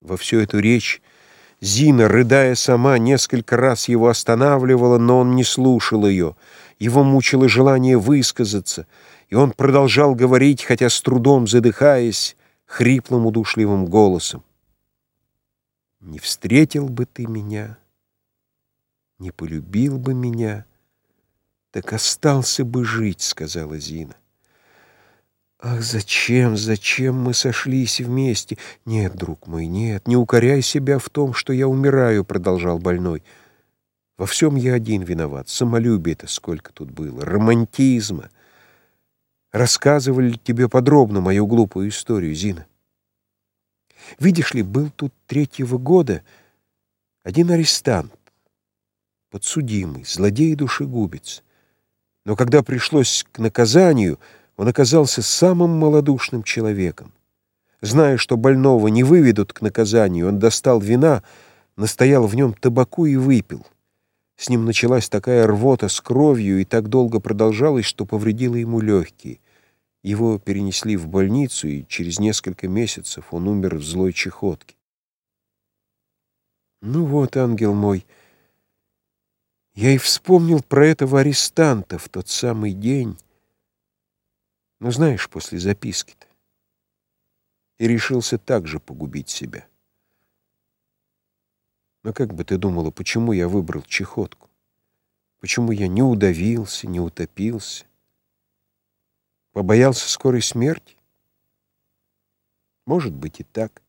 Во всю эту речь Зина, рыдая сама, несколько раз его останавливала, но он не слушал ее. Его мучило желание высказаться, и он продолжал говорить, хотя с трудом задыхаясь, хриплым удушливым голосом. «Не встретил бы ты меня, не полюбил бы меня, так остался бы жить», — сказала Зина. Ах, зачем, зачем мы сошлись вместе? Нет, друг мой, нет, не укоряй себя в том, что я умираю, продолжал больной. Во всем я один виноват. Самолюбие-то сколько тут было, романтизма. Рассказывали тебе подробно мою глупую историю, Зина. Видишь ли, был тут третьего года один арестант, подсудимый, злодей и душегубец. Но когда пришлось к наказанию, он оказался самым малодушным человеком. Зная, что больного не выведут к наказанию, он достал вина, настоял в нем табаку и выпил. С ним началась такая рвота с кровью и так долго продолжалась, что повредило ему легкие. Его перенесли в больницу, и через несколько месяцев он умер в злой чехотке. Ну вот, ангел мой, я и вспомнил про этого арестанта в тот самый день, ну, знаешь, после записки-то. И решился также погубить себя. Но как бы ты думала, почему я выбрал чехотку? Почему я не удавился, не утопился? Побоялся скорой смерти? Может быть и так.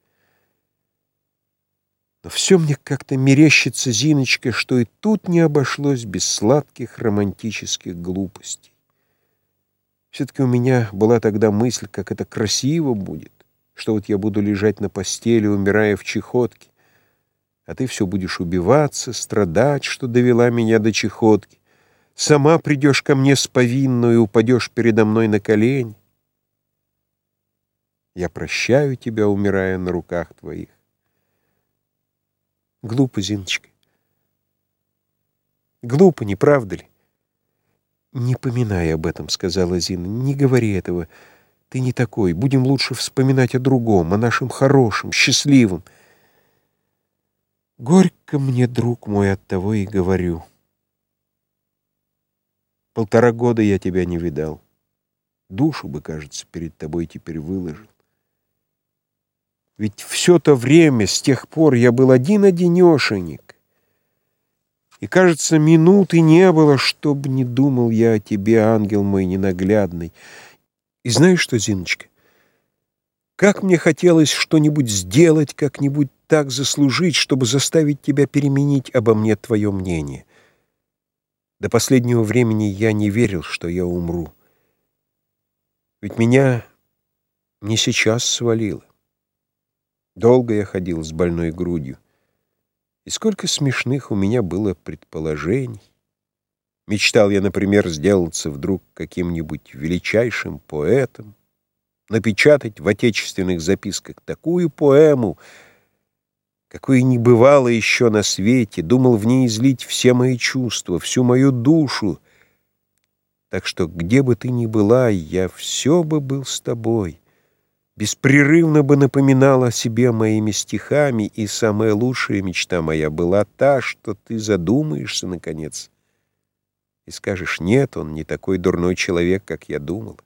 Но все мне как-то мерещится, Зиночка, что и тут не обошлось без сладких романтических глупостей. Все-таки у меня была тогда мысль, как это красиво будет, что вот я буду лежать на постели, умирая в чехотке, а ты все будешь убиваться, страдать, что довела меня до чехотки. Сама придешь ко мне с повинной и упадешь передо мной на колени. Я прощаю тебя, умирая на руках твоих. Глупо, Зиночка. Глупо, не правда ли? «Не поминай об этом», — сказала Зина. «Не говори этого. Ты не такой. Будем лучше вспоминать о другом, о нашем хорошем, счастливом». Горько мне, друг мой, от того и говорю. Полтора года я тебя не видал. Душу бы, кажется, перед тобой теперь выложил. Ведь все то время, с тех пор, я был один-одинешенек. И, кажется, минуты не было, чтобы не думал я о тебе, ангел мой ненаглядный. И знаешь что, Зиночка, как мне хотелось что-нибудь сделать, как-нибудь так заслужить, чтобы заставить тебя переменить обо мне твое мнение. До последнего времени я не верил, что я умру. Ведь меня не сейчас свалило. Долго я ходил с больной грудью. И сколько смешных у меня было предположений. Мечтал я, например, сделаться вдруг каким-нибудь величайшим поэтом, напечатать в отечественных записках такую поэму, какой не бывало еще на свете, думал в ней излить все мои чувства, всю мою душу. Так что где бы ты ни была, я все бы был с тобой» беспрерывно бы напоминал о себе моими стихами, и самая лучшая мечта моя была та, что ты задумаешься, наконец, и скажешь, нет, он не такой дурной человек, как я думал.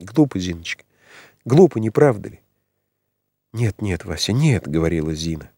Глупо, Зиночка, глупо, не правда ли? Нет, нет, Вася, нет, — говорила Зина.